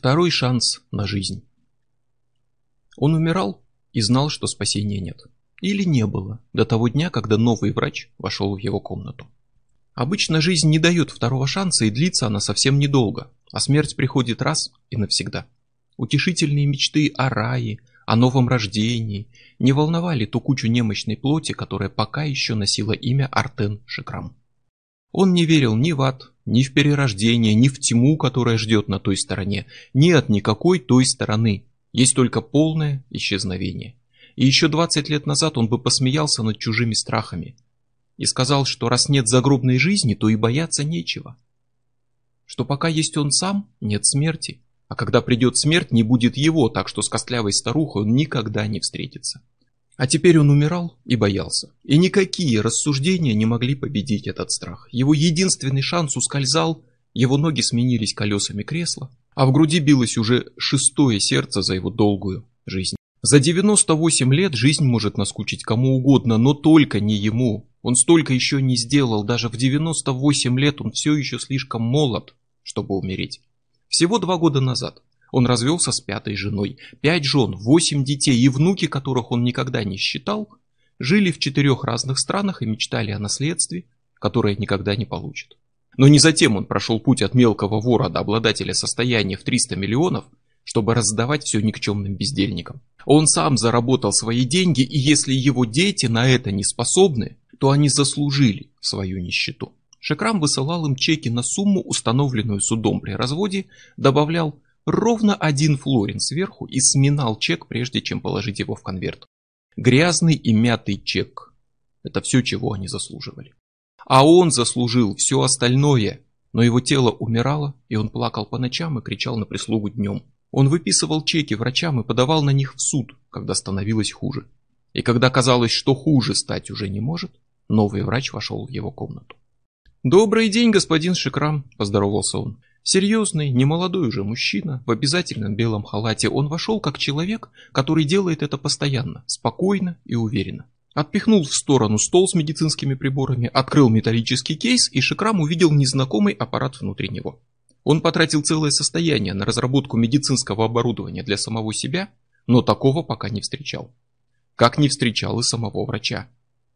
Второй шанс на жизнь. Он умирал и знал, что спасения нет. Или не было до того дня, когда новый врач вошел в его комнату. Обычно жизнь не дает второго шанса и длится она совсем недолго, а смерть приходит раз и навсегда. Утешительные мечты о рае, о новом рождении не волновали ту кучу немощной плоти, которая пока еще носила имя Артен Шекрам. Он не верил ни в ад, ни в перерождение, ни в тьму, которая ждет на той стороне, ни от никакой той стороны. Есть только полное исчезновение. И еще 20 лет назад он бы посмеялся над чужими страхами и сказал, что раз нет загробной жизни, то и бояться нечего. Что пока есть он сам, нет смерти, а когда придет смерть, не будет его, так что с костлявой старухой он никогда не встретится. А теперь он умирал и боялся. И никакие рассуждения не могли победить этот страх. Его единственный шанс ускользал, его ноги сменились колесами кресла, а в груди билось уже шестое сердце за его долгую жизнь. За 98 лет жизнь может наскучить кому угодно, но только не ему. Он столько еще не сделал, даже в 98 лет он все еще слишком молод, чтобы умереть. Всего два года назад он развелся с пятой женой. Пять жен, восемь детей и внуки, которых он никогда не считал, жили в четырех разных странах и мечтали о наследстве, которое никогда не получат. Но не затем он прошел путь от мелкого вора до обладателя состояния в 300 миллионов, чтобы раздавать все никчемным бездельникам. Он сам заработал свои деньги, и если его дети на это не способны, то они заслужили свою нищету. Шекрам высылал им чеки на сумму, установленную судом при разводе, добавлял ровно один флорин сверху и сминал чек, прежде чем положить его в конверт. Грязный и мятый чек. Это все, чего они заслуживали. А он заслужил все остальное, но его тело умирало, и он плакал по ночам и кричал на прислугу днем. Он выписывал чеки врачам и подавал на них в суд, когда становилось хуже. И когда казалось, что хуже стать уже не может, новый врач вошел в его комнату. «Добрый день, господин Шикрам», – поздоровался он. Серьезный, немолодой уже мужчина, в обязательном белом халате, он вошел как человек, который делает это постоянно, спокойно и уверенно. Отпихнул в сторону стол с медицинскими приборами, открыл металлический кейс, и Шикрам увидел незнакомый аппарат внутри него. Он потратил целое состояние на разработку медицинского оборудования для самого себя, но такого пока не встречал. Как не встречал и самого врача.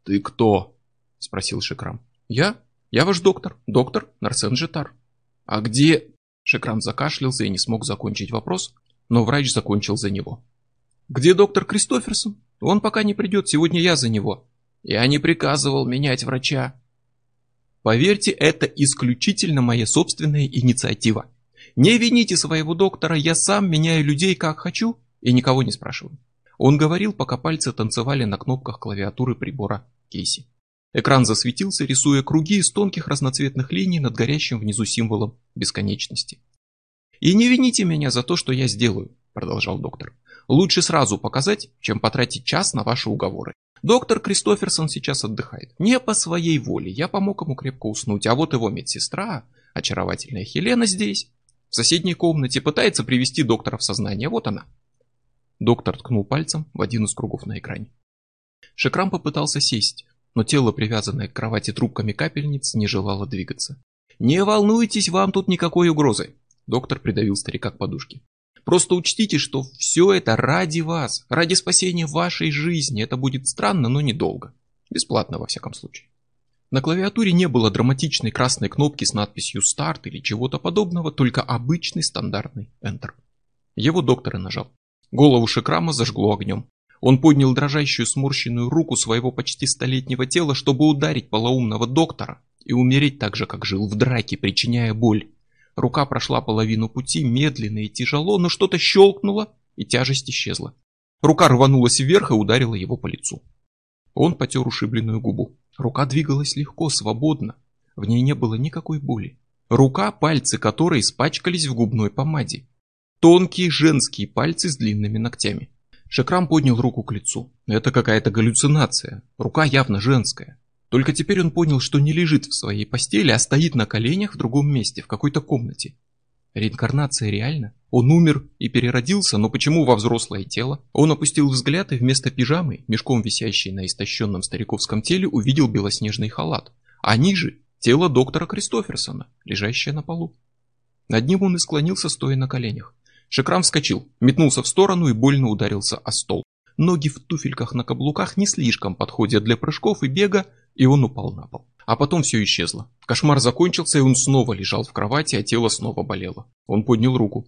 «Ты кто?» – спросил Шикрам. «Я? Я ваш доктор, доктор Нарсен Жетар». «А где...» Шекрам закашлялся и не смог закончить вопрос, но врач закончил за него. «Где доктор Кристоферсон? Он пока не придет, сегодня я за него». «Я не приказывал менять врача». «Поверьте, это исключительно моя собственная инициатива. Не вините своего доктора, я сам меняю людей как хочу и никого не спрашиваю». Он говорил, пока пальцы танцевали на кнопках клавиатуры прибора Кейси. Экран засветился, рисуя круги из тонких разноцветных линий над горящим внизу символом бесконечности. «И не вините меня за то, что я сделаю», — продолжал доктор. «Лучше сразу показать, чем потратить час на ваши уговоры. Доктор Кристоферсон сейчас отдыхает. Не по своей воле, я помог ему крепко уснуть, а вот его медсестра, очаровательная Хелена здесь, в соседней комнате, пытается привести доктора в сознание. Вот она». Доктор ткнул пальцем в один из кругов на экране. Шекрам попытался сесть, но тело, привязанное к кровати трубками капельниц, не желало двигаться. «Не волнуйтесь, вам тут никакой угрозы!» Доктор придавил старика к подушке. «Просто учтите, что все это ради вас, ради спасения вашей жизни. Это будет странно, но недолго. Бесплатно, во всяком случае». На клавиатуре не было драматичной красной кнопки с надписью «Старт» или чего-то подобного, только обычный стандартный Enter. Его доктор и нажал. Голову Шекрама зажгло огнем. Он поднял дрожащую сморщенную руку своего почти столетнего тела, чтобы ударить полоумного доктора и умереть так же, как жил в драке, причиняя боль. Рука прошла половину пути, медленно и тяжело, но что-то щелкнуло, и тяжесть исчезла. Рука рванулась вверх и ударила его по лицу. Он потер ушибленную губу. Рука двигалась легко, свободно. В ней не было никакой боли. Рука, пальцы которой испачкались в губной помаде. Тонкие женские пальцы с длинными ногтями. Шакрам поднял руку к лицу. Это какая-то галлюцинация. Рука явно женская. Только теперь он понял, что не лежит в своей постели, а стоит на коленях в другом месте, в какой-то комнате. Реинкарнация реальна? Он умер и переродился, но почему во взрослое тело? Он опустил взгляд и вместо пижамы, мешком висящей на истощенном стариковском теле, увидел белоснежный халат. А ниже – тело доктора Кристоферсона, лежащее на полу. Над ним он и склонился, стоя на коленях. Шекрам вскочил, метнулся в сторону и больно ударился о стол. Ноги в туфельках на каблуках не слишком подходят для прыжков и бега, и он упал на пол. А потом все исчезло. Кошмар закончился, и он снова лежал в кровати, а тело снова болело. Он поднял руку.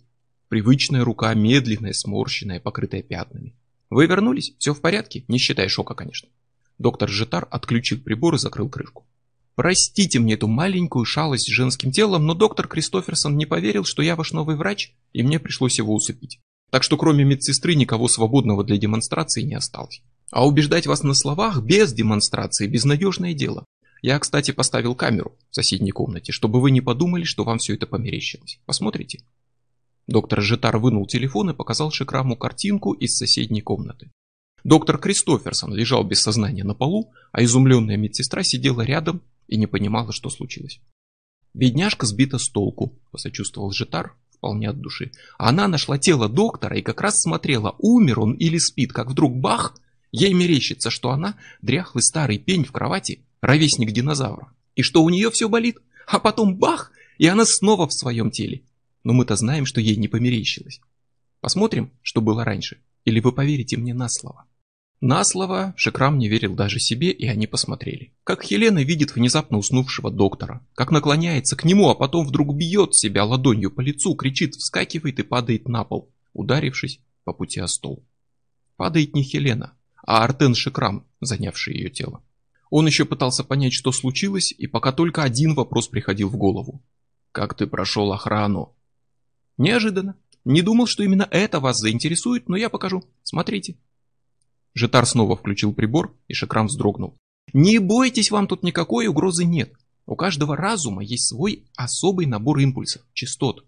Привычная рука, медленная, сморщенная, покрытая пятнами. «Вы вернулись? Все в порядке? Не считая шока, конечно». Доктор Житар отключил прибор и закрыл крышку. Простите мне эту маленькую шалость с женским телом, но доктор Кристоферсон не поверил, что я ваш новый врач, и мне пришлось его усыпить. Так что кроме медсестры никого свободного для демонстрации не осталось. А убеждать вас на словах без демонстрации – безнадежное дело. Я, кстати, поставил камеру в соседней комнате, чтобы вы не подумали, что вам все это померещилось. Посмотрите. Доктор Житар вынул телефон и показал Шикраму картинку из соседней комнаты. Доктор Кристоферсон лежал без сознания на полу, а изумленная медсестра сидела рядом и не понимала, что случилось. «Бедняжка сбита с толку», – посочувствовал Житар вполне от души. Она нашла тело доктора и как раз смотрела, умер он или спит, как вдруг бах, ей мерещится, что она дряхлый старый пень в кровати, ровесник динозавра, и что у нее все болит, а потом бах, и она снова в своем теле. Но мы-то знаем, что ей не померещилось. Посмотрим, что было раньше, или вы поверите мне на слово. На слово Шекрам не верил даже себе, и они посмотрели. Как Хелена видит внезапно уснувшего доктора, как наклоняется к нему, а потом вдруг бьет себя ладонью по лицу, кричит, вскакивает и падает на пол, ударившись по пути о стол. Падает не Хелена, а Артен Шекрам, занявший ее тело. Он еще пытался понять, что случилось, и пока только один вопрос приходил в голову. «Как ты прошел охрану?» «Неожиданно. Не думал, что именно это вас заинтересует, но я покажу. Смотрите». Житар снова включил прибор, и Шакрам вздрогнул. «Не бойтесь, вам тут никакой угрозы нет. У каждого разума есть свой особый набор импульсов, частот.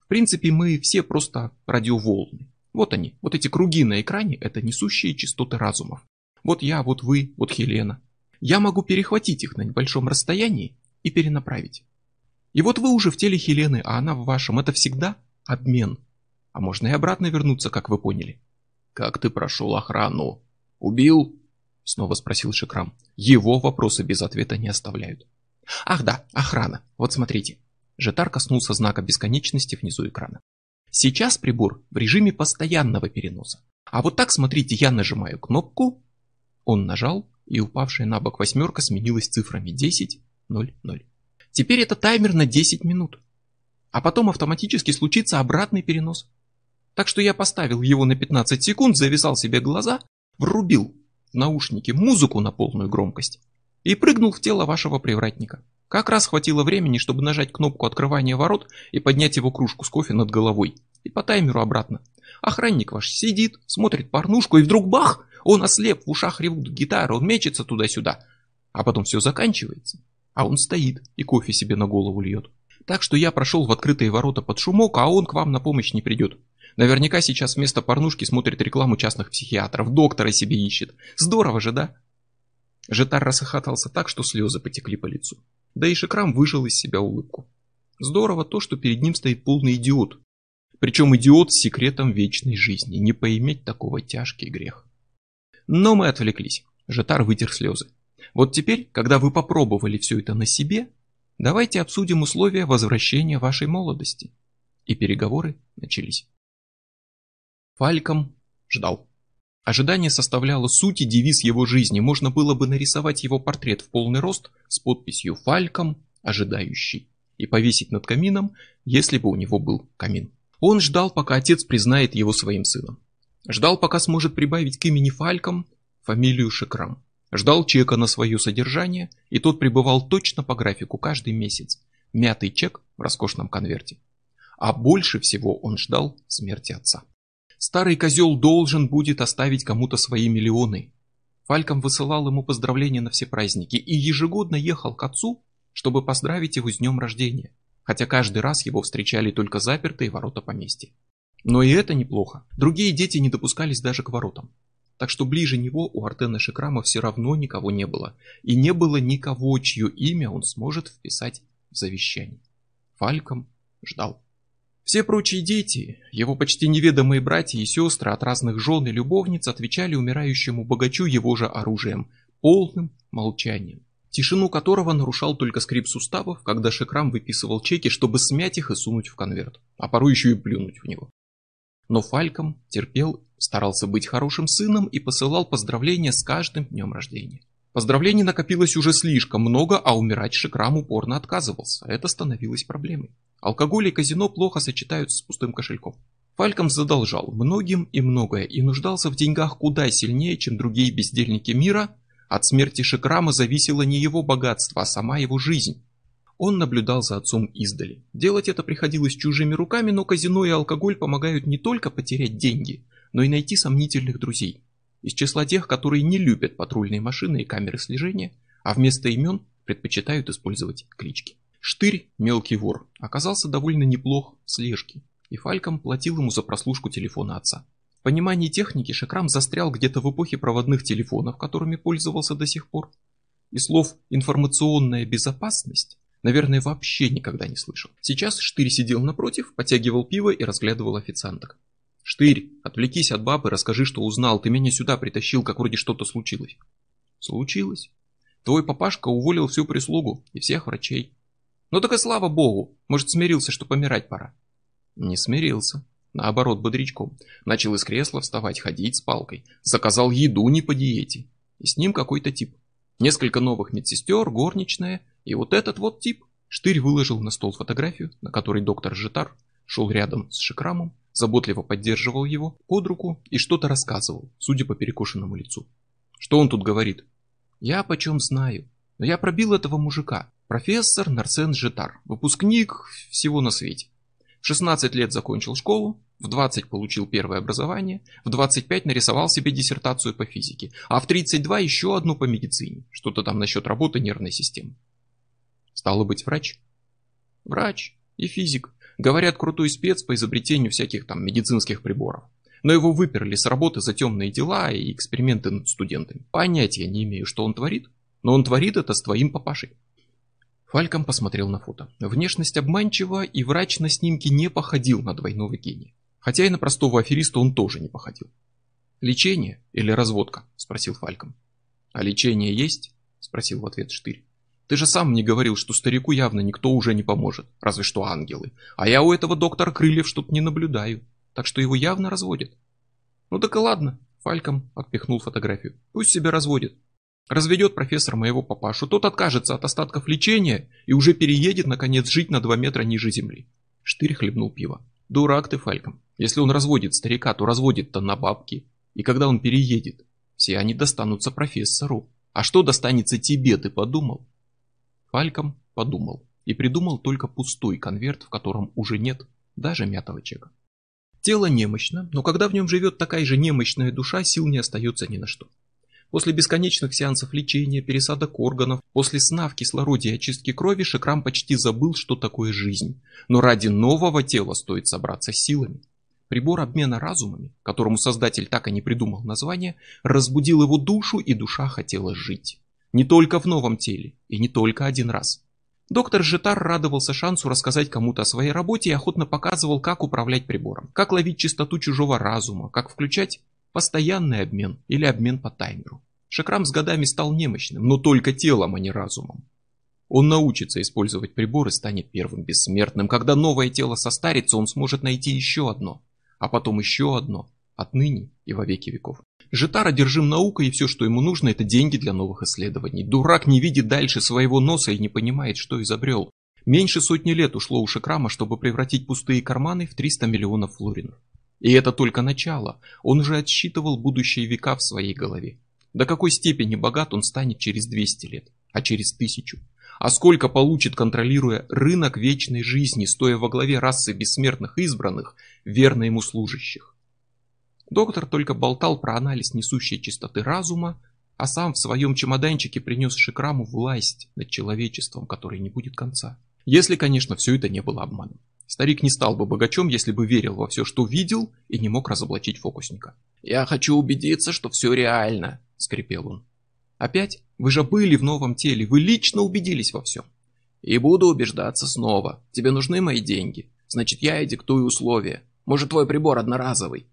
В принципе, мы все просто радиоволны. Вот они, вот эти круги на экране – это несущие частоты разумов. Вот я, вот вы, вот Хелена. Я могу перехватить их на небольшом расстоянии и перенаправить. И вот вы уже в теле Хелены, а она в вашем. Это всегда обмен. А можно и обратно вернуться, как вы поняли. «Как ты прошел охрану? Убил?» Снова спросил Шикрам. Его вопросы без ответа не оставляют. «Ах да, охрана. Вот смотрите». Жетар коснулся знака бесконечности внизу экрана. Сейчас прибор в режиме постоянного переноса. А вот так, смотрите, я нажимаю кнопку. Он нажал, и упавшая на бок восьмерка сменилась цифрами 10, 0, 0. Теперь это таймер на 10 минут. А потом автоматически случится обратный перенос. Так что я поставил его на 15 секунд, завязал себе глаза, врубил в наушники музыку на полную громкость и прыгнул в тело вашего привратника. Как раз хватило времени, чтобы нажать кнопку открывания ворот и поднять его кружку с кофе над головой. И по таймеру обратно. Охранник ваш сидит, смотрит порнушку, и вдруг бах! Он ослеп, в ушах ревут гитары, он мечется туда-сюда. А потом все заканчивается. А он стоит и кофе себе на голову льет. Так что я прошел в открытые ворота под шумок, а он к вам на помощь не придет. Наверняка сейчас вместо порнушки смотрит рекламу частных психиатров, доктора себе ищет. Здорово же, да? Жетар рассохотался так, что слезы потекли по лицу. Да и Шикрам выжил из себя улыбку. Здорово то, что перед ним стоит полный идиот. Причем идиот с секретом вечной жизни. Не поиметь такого тяжкий грех. Но мы отвлеклись. Жетар вытер слезы. Вот теперь, когда вы попробовали все это на себе, давайте обсудим условия возвращения вашей молодости. И переговоры начались. Фальком ждал. Ожидание составляло суть и девиз его жизни. Можно было бы нарисовать его портрет в полный рост с подписью «Фальком ожидающий» и повесить над камином, если бы у него был камин. Он ждал, пока отец признает его своим сыном. Ждал, пока сможет прибавить к имени Фальком фамилию Шекрам. Ждал чека на свое содержание, и тот пребывал точно по графику каждый месяц. Мятый чек в роскошном конверте. А больше всего он ждал смерти отца. Старый козел должен будет оставить кому-то свои миллионы. Фальком высылал ему поздравления на все праздники и ежегодно ехал к отцу, чтобы поздравить его с днем рождения, хотя каждый раз его встречали только запертые ворота поместья. Но и это неплохо. Другие дети не допускались даже к воротам. Так что ближе него у Артена Шикрама все равно никого не было. И не было никого, чье имя он сможет вписать в завещание. Фальком ждал. Все прочие дети, его почти неведомые братья и сестры от разных жен и любовниц отвечали умирающему богачу его же оружием, полным молчанием, тишину которого нарушал только скрип суставов, когда Шекрам выписывал чеки, чтобы смять их и сунуть в конверт, а порой еще и плюнуть в него. Но Фальком терпел, старался быть хорошим сыном и посылал поздравления с каждым днем рождения. Поздравлений накопилось уже слишком много, а умирать Шикрам упорно отказывался. Это становилось проблемой. Алкоголь и казино плохо сочетаются с пустым кошельком. Фальком задолжал многим и многое и нуждался в деньгах куда сильнее, чем другие бездельники мира. От смерти Шикрама зависело не его богатство, а сама его жизнь. Он наблюдал за отцом издали. Делать это приходилось чужими руками, но казино и алкоголь помогают не только потерять деньги, но и найти сомнительных друзей. Из числа тех, которые не любят патрульные машины и камеры слежения, а вместо имен предпочитают использовать клички. Штырь, мелкий вор, оказался довольно неплох в слежке, и Фальком платил ему за прослушку телефона отца. В понимании техники Шакрам застрял где-то в эпохе проводных телефонов, которыми пользовался до сих пор. И слов «информационная безопасность» наверное, вообще никогда не слышал. Сейчас Штырь сидел напротив, потягивал пиво и разглядывал официанток. «Штырь, отвлекись от бабы, расскажи, что узнал. Ты меня сюда притащил, как вроде что-то случилось». «Случилось. Твой папашка уволил всю прислугу и всех врачей. Ну так и слава богу, может смирился, что помирать пора». Не смирился. Наоборот, бодрячком. Начал из кресла вставать, ходить с палкой. Заказал еду не по диете. И с ним какой-то тип. Несколько новых медсестер, горничная. И вот этот вот тип. Штырь выложил на стол фотографию, на которой доктор Житар шел рядом с Шикрамом, заботливо поддерживал его под руку и что-то рассказывал, судя по перекошенному лицу. Что он тут говорит? Я почем знаю, но я пробил этого мужика. Профессор Нарсен Житар, выпускник всего на свете. В 16 лет закончил школу, в 20 получил первое образование, в 25 нарисовал себе диссертацию по физике, а в 32 еще одну по медицине, что-то там насчет работы нервной системы. Стало быть, врач? Врач и физик. Говорят, крутой спец по изобретению всяких там медицинских приборов. Но его выперли с работы за темные дела и эксперименты над студентами. Понятия не имею, что он творит, но он творит это с твоим папашей. Фальком посмотрел на фото. Внешность обманчива, и врач на снимке не походил на двойного гения. Хотя и на простого афериста он тоже не походил. «Лечение или разводка?» – спросил Фальком. «А лечение есть?» – спросил в ответ Штырь. Ты же сам мне говорил, что старику явно никто уже не поможет, разве что ангелы. А я у этого доктора Крыльев что-то не наблюдаю, так что его явно разводят. Ну так и ладно, Фальком отпихнул фотографию. Пусть себя разводит. Разведет профессор моего папашу, тот откажется от остатков лечения и уже переедет, наконец, жить на два метра ниже земли. Штырь хлебнул пиво. Дурак ты, Фальком. Если он разводит старика, то разводит-то на бабки. И когда он переедет, все они достанутся профессору. А что достанется тебе, ты подумал? Фальком подумал и придумал только пустой конверт, в котором уже нет даже мятого чека. Тело немощно, но когда в нем живет такая же немощная душа, сил не остается ни на что. После бесконечных сеансов лечения, пересадок органов, после сна в кислороде и очистки крови Шекрам почти забыл, что такое жизнь. Но ради нового тела стоит собраться силами. Прибор обмена разумами, которому создатель так и не придумал название, разбудил его душу, и душа хотела жить. Не только в новом теле, и не только один раз. Доктор Житар радовался шансу рассказать кому-то о своей работе и охотно показывал, как управлять прибором, как ловить частоту чужого разума, как включать постоянный обмен или обмен по таймеру. Шакрам с годами стал немощным, но только телом, а не разумом. Он научится использовать прибор и станет первым бессмертным. Когда новое тело состарится, он сможет найти еще одно, а потом еще одно, отныне и во веки веков. Житар одержим наукой, и все, что ему нужно, это деньги для новых исследований. Дурак не видит дальше своего носа и не понимает, что изобрел. Меньше сотни лет ушло у Шекрама, чтобы превратить пустые карманы в 300 миллионов флоринов. И это только начало. Он уже отсчитывал будущие века в своей голове. До какой степени богат он станет через 200 лет, а через тысячу. А сколько получит, контролируя рынок вечной жизни, стоя во главе расы бессмертных избранных, верно ему служащих. Доктор только болтал про анализ несущей чистоты разума, а сам в своем чемоданчике принес Шикраму власть над человечеством, которой не будет конца. Если, конечно, все это не было обманом. Старик не стал бы богачом, если бы верил во все, что видел, и не мог разоблачить фокусника. «Я хочу убедиться, что все реально», — скрипел он. «Опять? Вы же были в новом теле, вы лично убедились во всем». «И буду убеждаться снова. Тебе нужны мои деньги. Значит, я и диктую условия. Может, твой прибор одноразовый.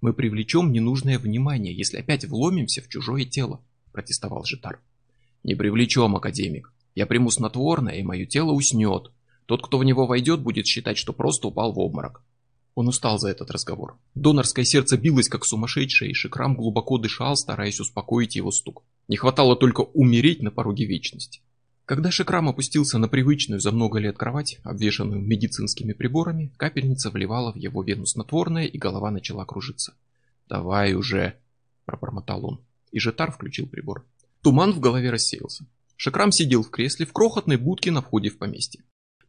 Мы привлечем ненужное внимание, если опять вломимся в чужое тело, протестовал Житар. Не привлечем, академик. Я приму снотворное, и мое тело уснет. Тот, кто в него войдет, будет считать, что просто упал в обморок. Он устал за этот разговор. Донорское сердце билось как сумасшедшее, и Шикрам глубоко дышал, стараясь успокоить его стук. Не хватало только умереть на пороге вечности. Когда Шикрам опустился на привычную за много лет кровать, обвешанную медицинскими приборами, капельница вливала в его вену снотворное, и голова начала кружиться. «Давай уже!» – пробормотал он. И Жетар включил прибор. Туман в голове рассеялся. Шикрам сидел в кресле в крохотной будке на входе в поместье.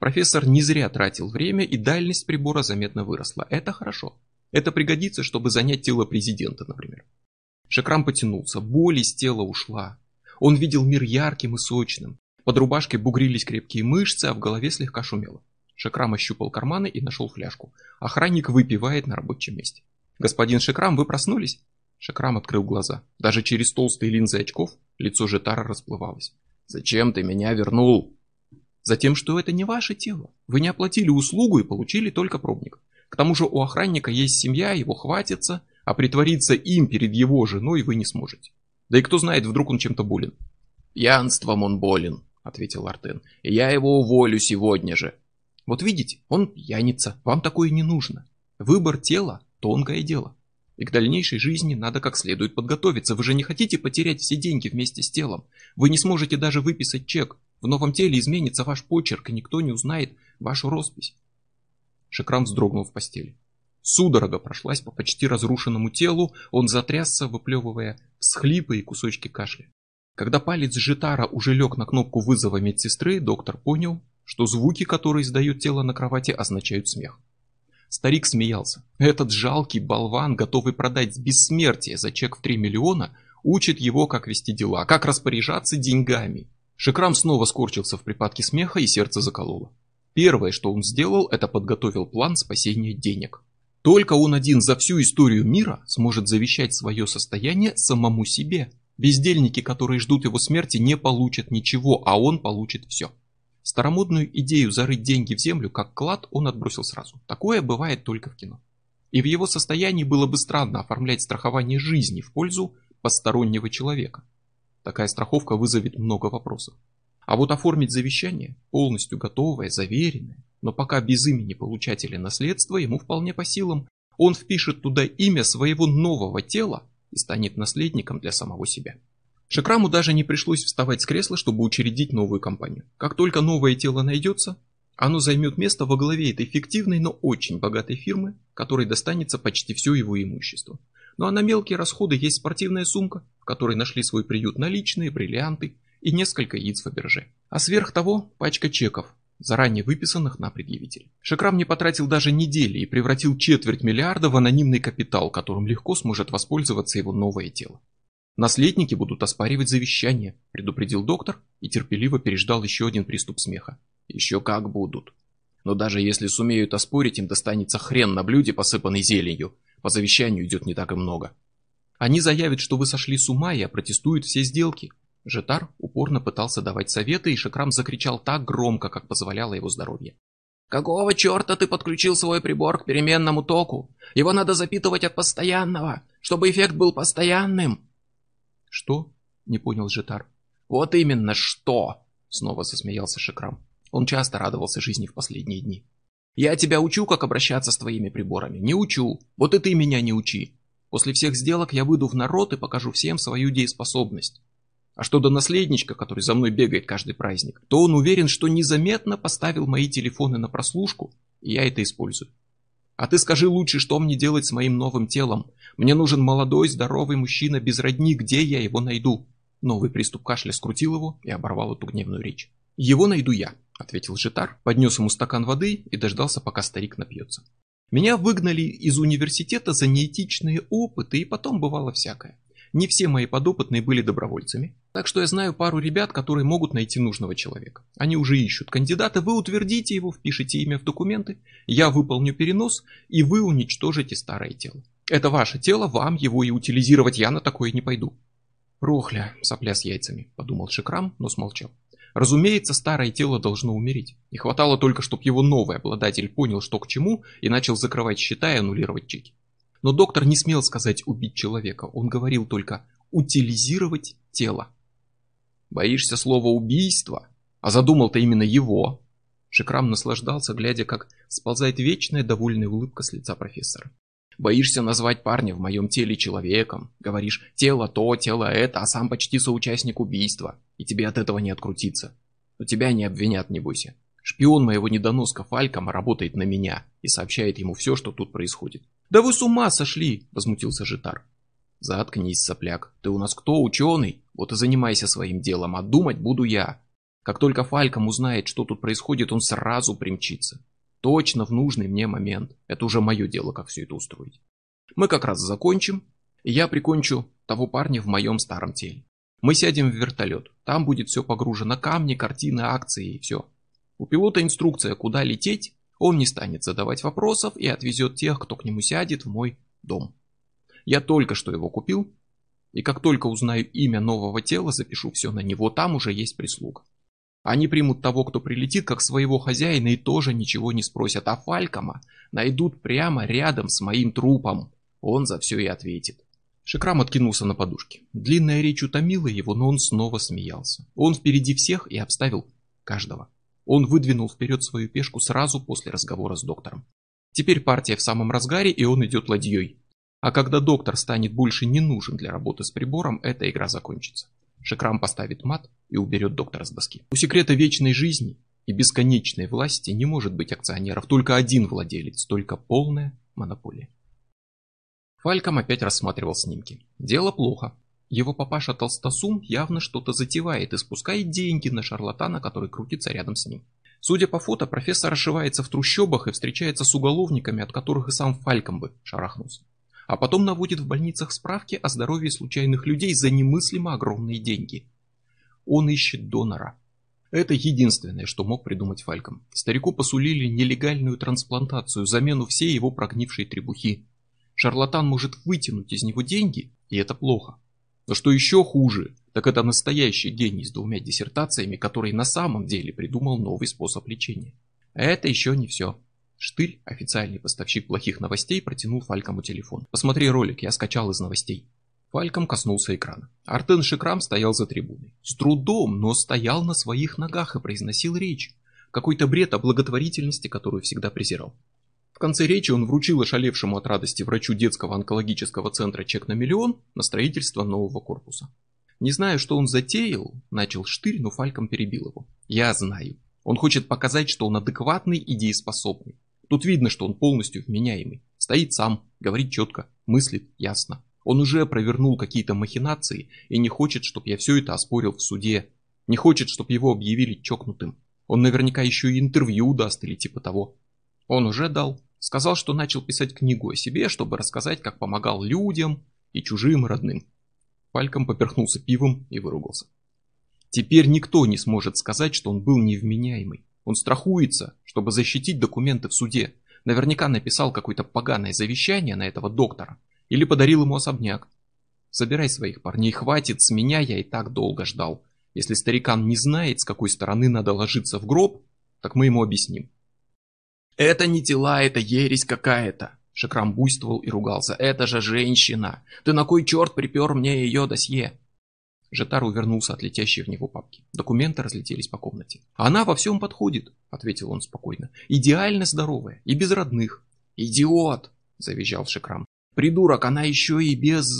Профессор не зря тратил время, и дальность прибора заметно выросла. Это хорошо. Это пригодится, чтобы занять тело президента, например. Шакрам потянулся, боль из тела ушла. Он видел мир ярким и сочным. Под рубашкой бугрились крепкие мышцы, а в голове слегка шумело. Шакрам ощупал карманы и нашел фляжку. Охранник выпивает на рабочем месте. «Господин Шакрам, вы проснулись?» Шакрам открыл глаза. Даже через толстые линзы очков лицо Жетара расплывалось. «Зачем ты меня вернул?» Затем, что это не ваше тело. Вы не оплатили услугу и получили только пробник. К тому же у охранника есть семья, его хватится, а притвориться им перед его женой вы не сможете. Да и кто знает, вдруг он чем-то болен. «Пьянством он болен», — ответил Артен. «Я его уволю сегодня же». «Вот видите, он пьяница, вам такое не нужно. Выбор тела — тонкое дело. И к дальнейшей жизни надо как следует подготовиться. Вы же не хотите потерять все деньги вместе с телом. Вы не сможете даже выписать чек. В новом теле изменится ваш почерк, и никто не узнает вашу роспись. Шекрам вздрогнул в постели. Судорога прошлась по почти разрушенному телу, он затрясся, выплевывая всхлипы и кусочки кашля. Когда палец Житара уже лег на кнопку вызова медсестры, доктор понял, что звуки, которые издает тело на кровати, означают смех. Старик смеялся. Этот жалкий болван, готовый продать бессмертие за чек в 3 миллиона, учит его, как вести дела, как распоряжаться деньгами. Шикрам снова скорчился в припадке смеха и сердце закололо. Первое, что он сделал, это подготовил план спасения денег. Только он один за всю историю мира сможет завещать свое состояние самому себе. Бездельники, которые ждут его смерти, не получат ничего, а он получит все. Старомодную идею зарыть деньги в землю как клад он отбросил сразу. Такое бывает только в кино. И в его состоянии было бы странно оформлять страхование жизни в пользу постороннего человека. Такая страховка вызовет много вопросов. А вот оформить завещание, полностью готовое, заверенное, но пока без имени получателя наследства, ему вполне по силам. Он впишет туда имя своего нового тела и станет наследником для самого себя. Шекраму даже не пришлось вставать с кресла, чтобы учредить новую компанию. Как только новое тело найдется, оно займет место во главе этой фиктивной, но очень богатой фирмы, которой достанется почти все его имущество. Ну а на мелкие расходы есть спортивная сумка, в которой нашли свой приют наличные, бриллианты и несколько яиц Фаберже. А сверх того пачка чеков, заранее выписанных на предъявителя. Шекрам не потратил даже недели и превратил четверть миллиарда в анонимный капитал, которым легко сможет воспользоваться его новое тело. Наследники будут оспаривать завещание, предупредил доктор и терпеливо переждал еще один приступ смеха. Еще как будут. Но даже если сумеют оспорить, им достанется хрен на блюде, посыпанный зеленью, по завещанию идет не так и много. Они заявят, что вы сошли с ума и опротестуют все сделки. Жетар упорно пытался давать советы, и Шекрам закричал так громко, как позволяло его здоровье. «Какого черта ты подключил свой прибор к переменному току? Его надо запитывать от постоянного, чтобы эффект был постоянным!» «Что?» — не понял Жетар. «Вот именно что!» — снова засмеялся Шекрам. Он часто радовался жизни в последние дни. Я тебя учу, как обращаться с твоими приборами. Не учу. Вот и ты меня не учи. После всех сделок я выйду в народ и покажу всем свою дееспособность. А что до наследничка, который за мной бегает каждый праздник, то он уверен, что незаметно поставил мои телефоны на прослушку, и я это использую. А ты скажи лучше, что мне делать с моим новым телом? Мне нужен молодой, здоровый мужчина без родни, где я его найду? Новый приступ кашля скрутил его и оборвал эту гневную речь. Его найду я. — ответил Житар, поднес ему стакан воды и дождался, пока старик напьется. «Меня выгнали из университета за неэтичные опыты, и потом бывало всякое. Не все мои подопытные были добровольцами, так что я знаю пару ребят, которые могут найти нужного человека. Они уже ищут кандидата, вы утвердите его, впишите имя в документы, я выполню перенос, и вы уничтожите старое тело. Это ваше тело, вам его и утилизировать я на такое не пойду». «Рохля, сопля с яйцами», — подумал Шикрам, но смолчал. Разумеется, старое тело должно умереть. Не хватало только, чтобы его новый обладатель понял, что к чему, и начал закрывать счета и аннулировать чеки. Но доктор не смел сказать «убить человека», он говорил только «утилизировать тело». «Боишься слова «убийство»? А задумал-то именно его». Шикрам наслаждался, глядя, как сползает вечная довольная улыбка с лица профессора. Боишься назвать парня в моем теле человеком. Говоришь, тело то, тело это, а сам почти соучастник убийства. И тебе от этого не открутиться. Но тебя не обвинят, не бойся. Шпион моего недоноска Фалькома работает на меня и сообщает ему все, что тут происходит. «Да вы с ума сошли!» – возмутился Житар. «Заткнись, сопляк. Ты у нас кто, ученый? Вот и занимайся своим делом, а думать буду я. Как только Фальком узнает, что тут происходит, он сразу примчится. Точно в нужный мне момент. Это уже мое дело, как все это устроить. Мы как раз закончим, и я прикончу того парня в моем старом теле. Мы сядем в вертолет. Там будет все погружено. Камни, картины, акции и все. У пилота инструкция, куда лететь. Он не станет задавать вопросов и отвезет тех, кто к нему сядет, в мой дом. Я только что его купил, и как только узнаю имя нового тела, запишу все на него, там уже есть прислуга. Они примут того, кто прилетит, как своего хозяина и тоже ничего не спросят, а Фалькома найдут прямо рядом с моим трупом. Он за все и ответит. Шикрам откинулся на подушке. Длинная речь утомила его, но он снова смеялся. Он впереди всех и обставил каждого. Он выдвинул вперед свою пешку сразу после разговора с доктором. Теперь партия в самом разгаре, и он идет ладьей. А когда доктор станет больше не нужен для работы с прибором, эта игра закончится. Шекрам поставит мат и уберет доктора с доски. У секрета вечной жизни и бесконечной власти не может быть акционеров, только один владелец, только полная монополия. Фальком опять рассматривал снимки. Дело плохо. Его папаша Толстосум явно что-то затевает и спускает деньги на шарлатана, который крутится рядом с ним. Судя по фото, профессор ошивается в трущобах и встречается с уголовниками, от которых и сам Фальком бы шарахнулся а потом наводит в больницах справки о здоровье случайных людей за немыслимо огромные деньги. Он ищет донора. Это единственное, что мог придумать Фальком. Старику посулили нелегальную трансплантацию, замену всей его прогнившей требухи. Шарлатан может вытянуть из него деньги, и это плохо. Но что еще хуже, так это настоящий гений с двумя диссертациями, который на самом деле придумал новый способ лечения. Это еще не все. Штырь, официальный поставщик плохих новостей, протянул Фалькому телефон. «Посмотри ролик, я скачал из новостей». Фальком коснулся экрана. Артен Шикрам стоял за трибуной. С трудом, но стоял на своих ногах и произносил речь. Какой-то бред о благотворительности, которую всегда презирал. В конце речи он вручил ошалевшему от радости врачу детского онкологического центра чек на миллион на строительство нового корпуса. Не знаю, что он затеял, начал Штырь, но Фальком перебил его. Я знаю. Он хочет показать, что он адекватный и дееспособный. Тут видно, что он полностью вменяемый. Стоит сам, говорит четко, мыслит ясно. Он уже провернул какие-то махинации и не хочет, чтобы я все это оспорил в суде. Не хочет, чтобы его объявили чокнутым. Он наверняка еще и интервью даст или типа того. Он уже дал. Сказал, что начал писать книгу о себе, чтобы рассказать, как помогал людям и чужим родным. Фальком поперхнулся пивом и выругался. Теперь никто не сможет сказать, что он был невменяемый. Он страхуется, чтобы защитить документы в суде. Наверняка написал какое-то поганое завещание на этого доктора. Или подарил ему особняк. Собирай своих парней, хватит, с меня я и так долго ждал. Если старикан не знает, с какой стороны надо ложиться в гроб, так мы ему объясним. Это не тела, это ересь какая-то. Шакрам буйствовал и ругался. Это же женщина. Ты на кой черт припер мне ее досье? Жетар увернулся от летящей в него папки. Документы разлетелись по комнате. «Она во всем подходит», — ответил он спокойно. «Идеально здоровая и без родных». «Идиот!» — завизжал Шекрам. «Придурок, она еще и без...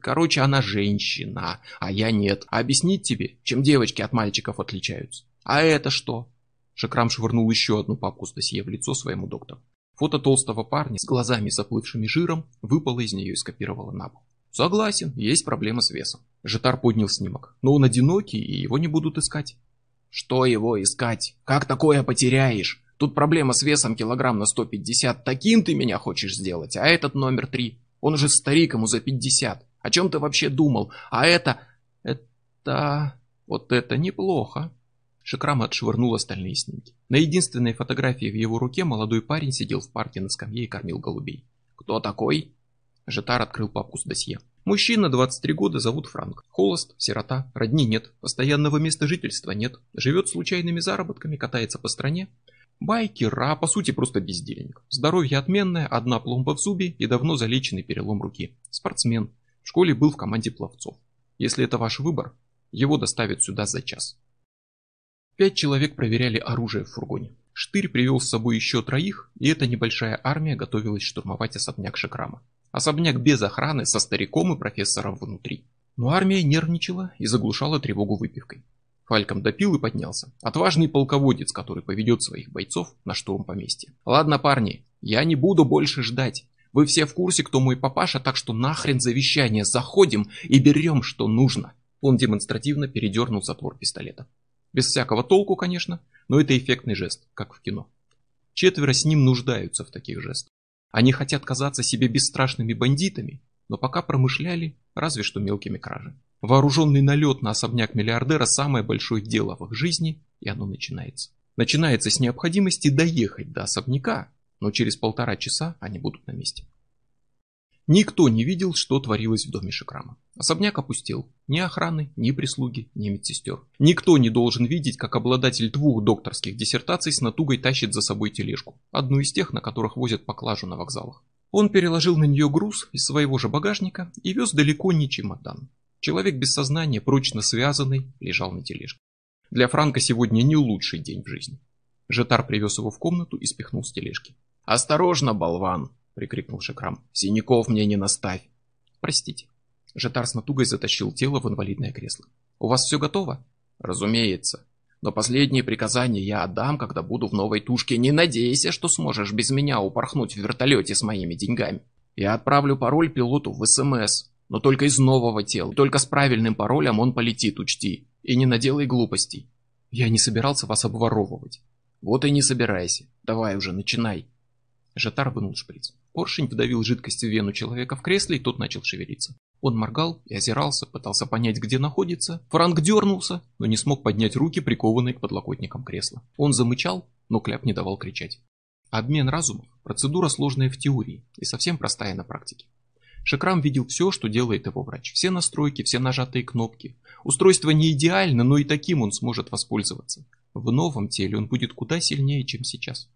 Короче, она женщина, а я нет. объяснить тебе, чем девочки от мальчиков отличаются? А это что?» Шекрам швырнул еще одну папку с досье в лицо своему доктору. Фото толстого парня с глазами заплывшими жиром выпало из нее и скопировало на пол. Согласен, есть проблема с весом. Жетар поднял снимок. Но он одинокий, и его не будут искать. Что его искать? Как такое потеряешь? Тут проблема с весом килограмм на 150. Таким ты меня хочешь сделать, а этот номер три. Он уже старик, ему за 50. О чем ты вообще думал? А это... Это... Вот это неплохо. Шикрам отшвырнул остальные снимки. На единственной фотографии в его руке молодой парень сидел в парке на скамье и кормил голубей. «Кто такой?» Жетар открыл папку с досье. Мужчина, 23 года, зовут Франк. Холост, сирота, родни нет, постоянного места жительства нет, живет случайными заработками, катается по стране. Байкер, а по сути просто бездельник. Здоровье отменное, одна пломба в зубе и давно залеченный перелом руки. Спортсмен. В школе был в команде пловцов. Если это ваш выбор, его доставят сюда за час. Пять человек проверяли оружие в фургоне. Штырь привел с собой еще троих, и эта небольшая армия готовилась штурмовать особняк Шекрама. Особняк без охраны, со стариком и профессором внутри. Но армия нервничала и заглушала тревогу выпивкой. Фальком допил и поднялся. Отважный полководец, который поведет своих бойцов на штурм поместья. Ладно, парни, я не буду больше ждать. Вы все в курсе, кто мой папаша, так что нахрен завещание, заходим и берем, что нужно. Он демонстративно передернул затвор пистолета. Без всякого толку, конечно, но это эффектный жест, как в кино. Четверо с ним нуждаются в таких жестах. Они хотят казаться себе бесстрашными бандитами, но пока промышляли разве что мелкими кражами. Вооруженный налет на особняк миллиардера – самое большое дело в их жизни, и оно начинается. Начинается с необходимости доехать до особняка, но через полтора часа они будут на месте. Никто не видел, что творилось в доме Шикрама. Особняк опустел. Ни охраны, ни прислуги, ни медсестер. Никто не должен видеть, как обладатель двух докторских диссертаций с натугой тащит за собой тележку. Одну из тех, на которых возят поклажу на вокзалах. Он переложил на нее груз из своего же багажника и вез далеко не чемодан. Человек без сознания, прочно связанный, лежал на тележке. Для Франка сегодня не лучший день в жизни. Жетар привез его в комнату и спихнул с тележки. «Осторожно, болван!» — прикрикнул Шекрам. «Синяков мне не наставь!» «Простите». Жетар с натугой затащил тело в инвалидное кресло. «У вас все готово?» «Разумеется. Но последние приказания я отдам, когда буду в новой тушке. Не надейся, что сможешь без меня упорхнуть в вертолете с моими деньгами. Я отправлю пароль пилоту в СМС, но только из нового тела. Только с правильным паролем он полетит, учти. И не наделай глупостей. Я не собирался вас обворовывать. Вот и не собирайся. Давай уже, начинай. Жатар вынул шприц. Поршень вдавил жидкость в вену человека в кресле, и тот начал шевелиться. Он моргал и озирался, пытался понять, где находится. Франк дернулся, но не смог поднять руки, прикованные к подлокотникам кресла. Он замычал, но Кляп не давал кричать. Обмен разумов – процедура сложная в теории и совсем простая на практике. Шекрам видел все, что делает его врач. Все настройки, все нажатые кнопки. Устройство не идеально, но и таким он сможет воспользоваться. В новом теле он будет куда сильнее, чем сейчас.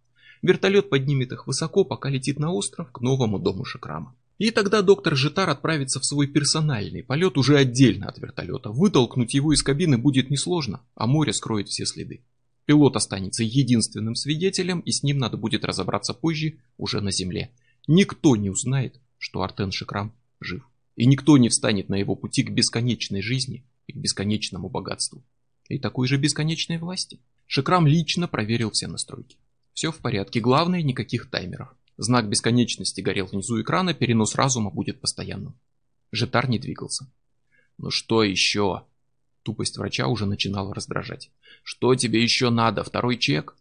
Вертолет поднимет их высоко, пока летит на остров к новому дому Шекрама. И тогда доктор Житар отправится в свой персональный полет уже отдельно от вертолета. Вытолкнуть его из кабины будет несложно, а море скроет все следы. Пилот останется единственным свидетелем, и с ним надо будет разобраться позже, уже на земле. Никто не узнает, что Артен Шекрам жив. И никто не встанет на его пути к бесконечной жизни и к бесконечному богатству. И такой же бесконечной власти. Шекрам лично проверил все настройки. Все в порядке, главное никаких таймеров. Знак бесконечности горел внизу экрана, перенос разума будет постоянным. Жетар не двигался. «Ну что еще?» Тупость врача уже начинала раздражать. «Что тебе еще надо? Второй чек?»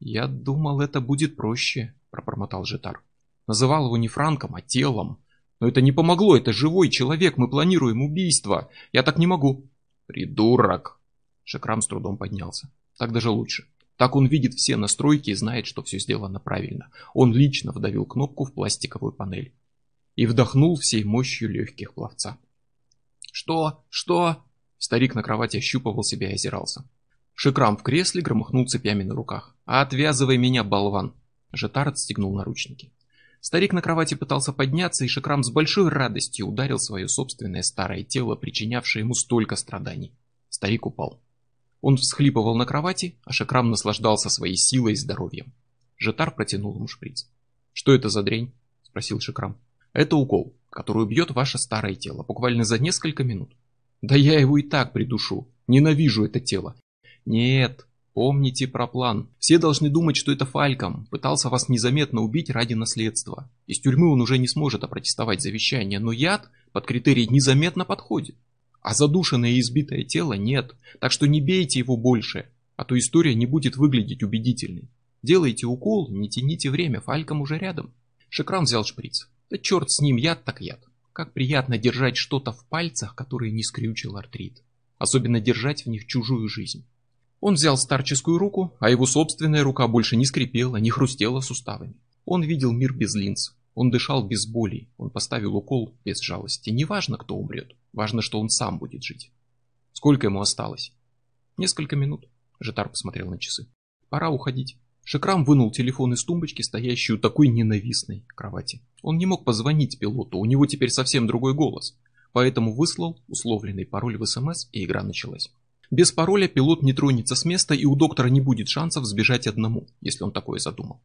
«Я думал, это будет проще», — пробормотал Жетар. Называл его не Франком, а телом. Но это не помогло, это живой человек, мы планируем убийство. Я так не могу. «Придурок!» Шекрам с трудом поднялся. «Так даже лучше. Так он видит все настройки и знает, что все сделано правильно. Он лично вдавил кнопку в пластиковую панель. И вдохнул всей мощью легких пловца. «Что? Что?» Старик на кровати ощупывал себя и озирался. Шикрам в кресле громыхнул цепями на руках. «Отвязывай меня, болван!» Жетар отстегнул наручники. Старик на кровати пытался подняться, и Шикрам с большой радостью ударил свое собственное старое тело, причинявшее ему столько страданий. Старик упал. Он всхлипывал на кровати, а Шакрам наслаждался своей силой и здоровьем. Жетар протянул ему шприц. «Что это за дрень?» – спросил Шакрам. «Это укол, который убьет ваше старое тело, буквально за несколько минут». «Да я его и так придушу. Ненавижу это тело». «Нет, помните про план. Все должны думать, что это Фальком. Пытался вас незаметно убить ради наследства. Из тюрьмы он уже не сможет опротестовать завещание, но яд под критерий незаметно подходит. А задушенное и избитое тело нет, так что не бейте его больше, а то история не будет выглядеть убедительной. Делайте укол, не тяните время, Фальком уже рядом. Шекрам взял шприц. Да черт с ним, яд так яд. Как приятно держать что-то в пальцах, которые не скрючил артрит. Особенно держать в них чужую жизнь. Он взял старческую руку, а его собственная рука больше не скрипела, не хрустела суставами. Он видел мир без линз, он дышал без боли, он поставил укол без жалости. Не важно, кто умрет, важно, что он сам будет жить. Сколько ему осталось? Несколько минут. Жетар посмотрел на часы. Пора уходить. Шекрам вынул телефон из тумбочки, стоящую такой ненавистной кровати. Он не мог позвонить пилоту, у него теперь совсем другой голос. Поэтому выслал условленный пароль в СМС, и игра началась. Без пароля пилот не тронется с места, и у доктора не будет шансов сбежать одному, если он такое задумал.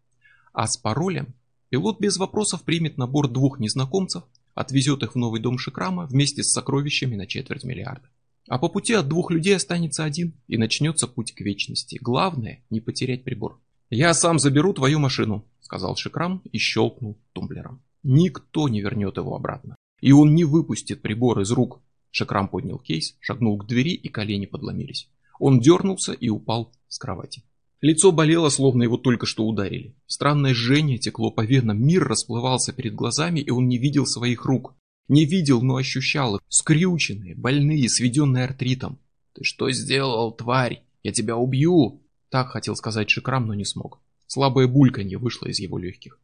А с паролем пилот без вопросов примет на борт двух незнакомцев, отвезет их в новый дом Шикрама вместе с сокровищами на четверть миллиарда. А по пути от двух людей останется один, и начнется путь к вечности. Главное – не потерять прибор. «Я сам заберу твою машину», – сказал Шикрам и щелкнул тумблером. Никто не вернет его обратно. И он не выпустит прибор из рук. Шакрам поднял кейс, шагнул к двери, и колени подломились. Он дернулся и упал с кровати. Лицо болело, словно его только что ударили. Странное жжение текло по венам, мир расплывался перед глазами, и он не видел своих рук. Не видел, но ощущал их, скрюченные, больные, сведенные артритом. «Ты что сделал, тварь? Я тебя убью!» Так хотел сказать Шикрам, но не смог. Слабое бульканье вышло из его легких.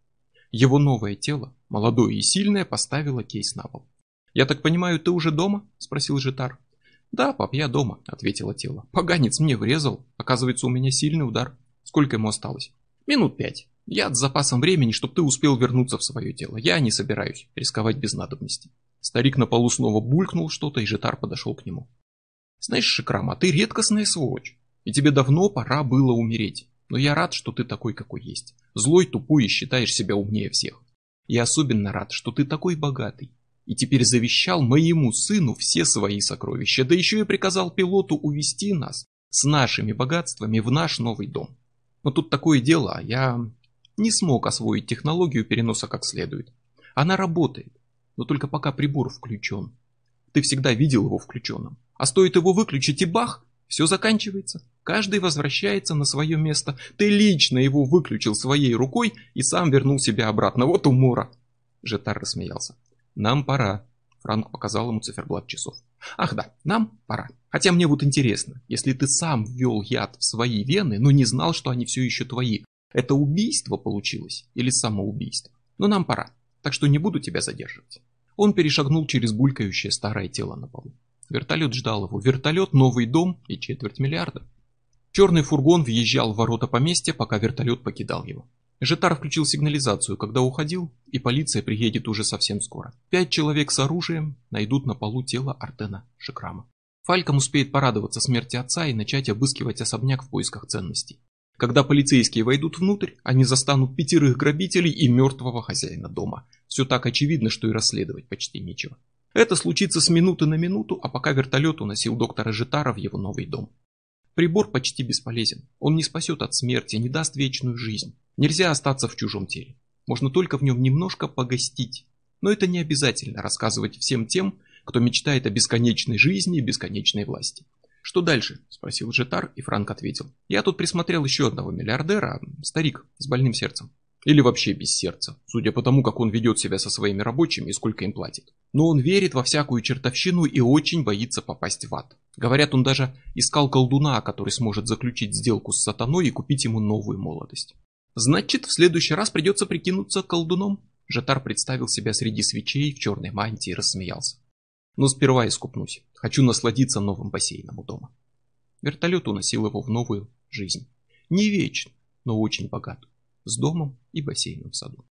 Его новое тело, молодое и сильное, поставило кейс на пол. «Я так понимаю, ты уже дома?» – спросил Житар. «Да, пап, я дома», – ответило тело. «Поганец мне врезал. Оказывается, у меня сильный удар. Сколько ему осталось?» «Минут пять. Я с запасом времени, чтобы ты успел вернуться в свое тело. Я не собираюсь рисковать без надобности». Старик на полу снова булькнул что-то, и Житар подошел к нему. «Знаешь, Шикрама, ты редкостная сволочь, и тебе давно пора было умереть. Но я рад, что ты такой, какой есть. Злой, тупой и считаешь себя умнее всех. Я особенно рад, что ты такой богатый. И теперь завещал моему сыну все свои сокровища, да еще и приказал пилоту увести нас с нашими богатствами в наш новый дом. Но тут такое дело, я не смог освоить технологию переноса как следует. Она работает, но только пока прибор включен. Ты всегда видел его включенным. А стоит его выключить и бах, все заканчивается. Каждый возвращается на свое место. Ты лично его выключил своей рукой и сам вернул себя обратно. Вот умора. Жетар рассмеялся. Нам пора. Франк показал ему циферблат часов. Ах да, нам пора. Хотя мне вот интересно, если ты сам ввел яд в свои вены, но не знал, что они все еще твои, это убийство получилось или самоубийство? Но нам пора, так что не буду тебя задерживать. Он перешагнул через булькающее старое тело на полу. Вертолет ждал его. Вертолет, новый дом и четверть миллиарда. Черный фургон въезжал в ворота поместья, пока вертолет покидал его. Жетар включил сигнализацию, когда уходил, и полиция приедет уже совсем скоро. Пять человек с оружием найдут на полу тело Артена Шикрама. Фальком успеет порадоваться смерти отца и начать обыскивать особняк в поисках ценностей. Когда полицейские войдут внутрь, они застанут пятерых грабителей и мертвого хозяина дома. Все так очевидно, что и расследовать почти нечего. Это случится с минуты на минуту, а пока вертолет уносил доктора Житара в его новый дом. Прибор почти бесполезен. Он не спасет от смерти, не даст вечную жизнь. Нельзя остаться в чужом теле. Можно только в нем немножко погостить. Но это не обязательно рассказывать всем тем, кто мечтает о бесконечной жизни и бесконечной власти. «Что дальше?» – спросил Житар, и Франк ответил. «Я тут присмотрел еще одного миллиардера, старик с больным сердцем. Или вообще без сердца, судя по тому, как он ведет себя со своими рабочими и сколько им платит. Но он верит во всякую чертовщину и очень боится попасть в ад. Говорят, он даже искал колдуна, который сможет заключить сделку с сатаной и купить ему новую молодость. Значит, в следующий раз придется прикинуться колдуном? Жатар представил себя среди свечей в черной мантии и рассмеялся. Но сперва искупнусь. Хочу насладиться новым бассейном у дома. Вертолет уносил его в новую жизнь. Не вечно, но очень богатую с домом и бассейном в саду.